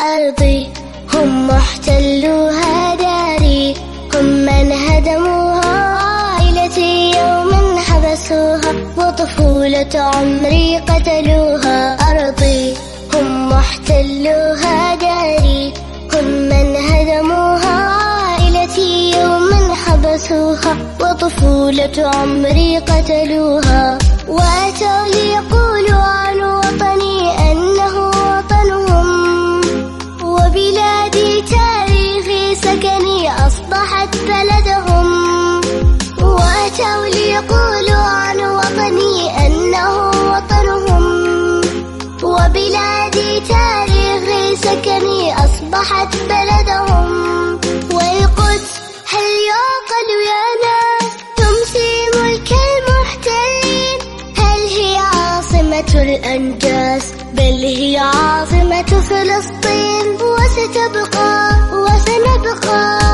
أرضي هم محتلوها داري هم من هدموها عائلتي يوما حبسوها وطفولة عمري قتلوها. أرضي هم محتلوها داري هم من هدموها عائلتي يوما حبسوها وطفولة عمري قتلوها. الأنجاز بل هي عاصمة فلسطين وستبقى وسنبقى.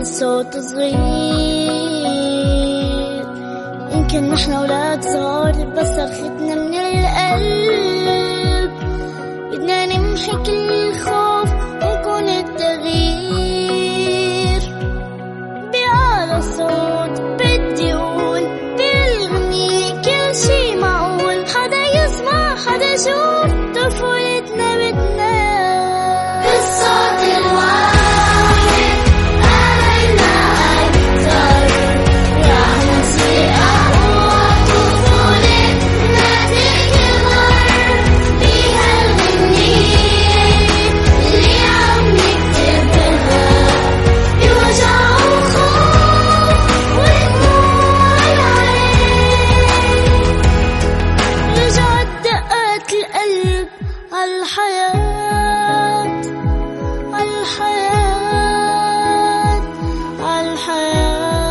الصوت صغير. يمكن نحن أولاد صغار بس صرختنا من القلب. بدنا نمحي كل الخوف ونكون التغيير. بأعلى صوت بدي أقول بالغنية كل شي معقول. حدا يسمع حدا يشوف طفولتنا القلب عالحياة عالحياة عالحياة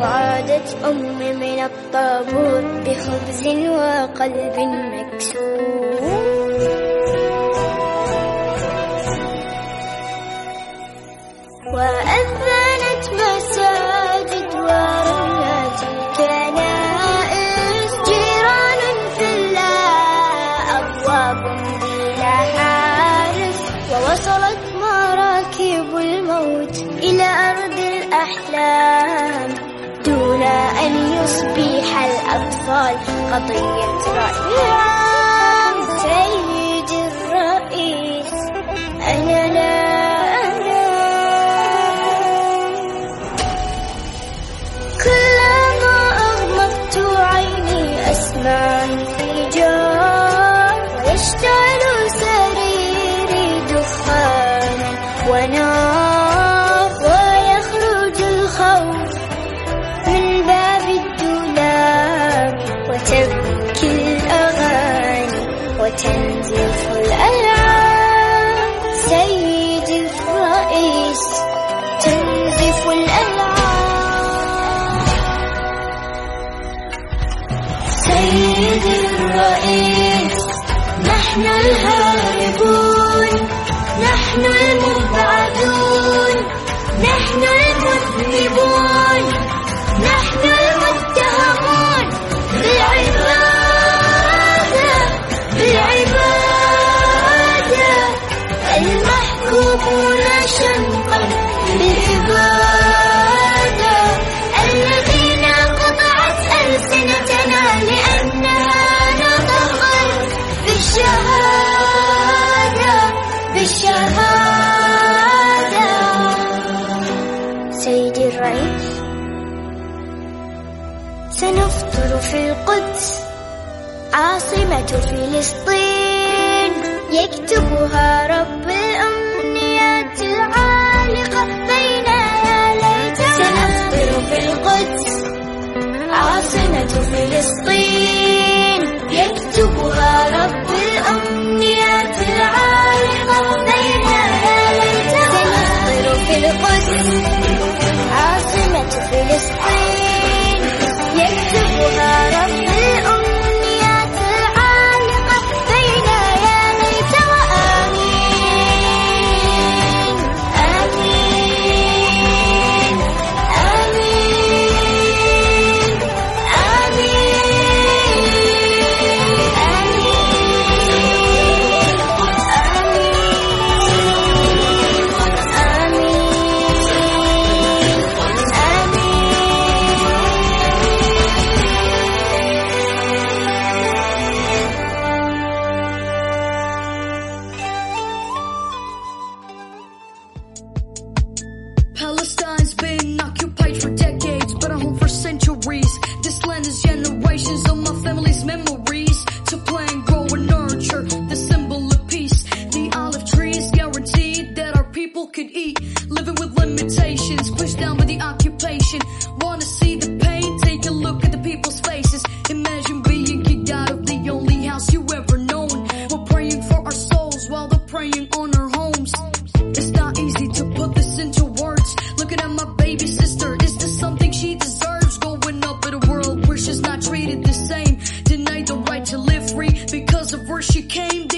وعادت أمي من الطابور بخبز وقلب مكسور. وأذنت مساجد ورنت الكنائس جيران في الله أبواب بلا حارس. ووصلت مراكب الموت إلى أرض الأحلام. دون أن يصبح الأطفال قضية رأي سيد الرئيس أنا لا أنام كلما أغمضت عيني أسمع نحن الهاربون. نحن المبعدون فلسطين يكتبها. the right to live free because of where she came.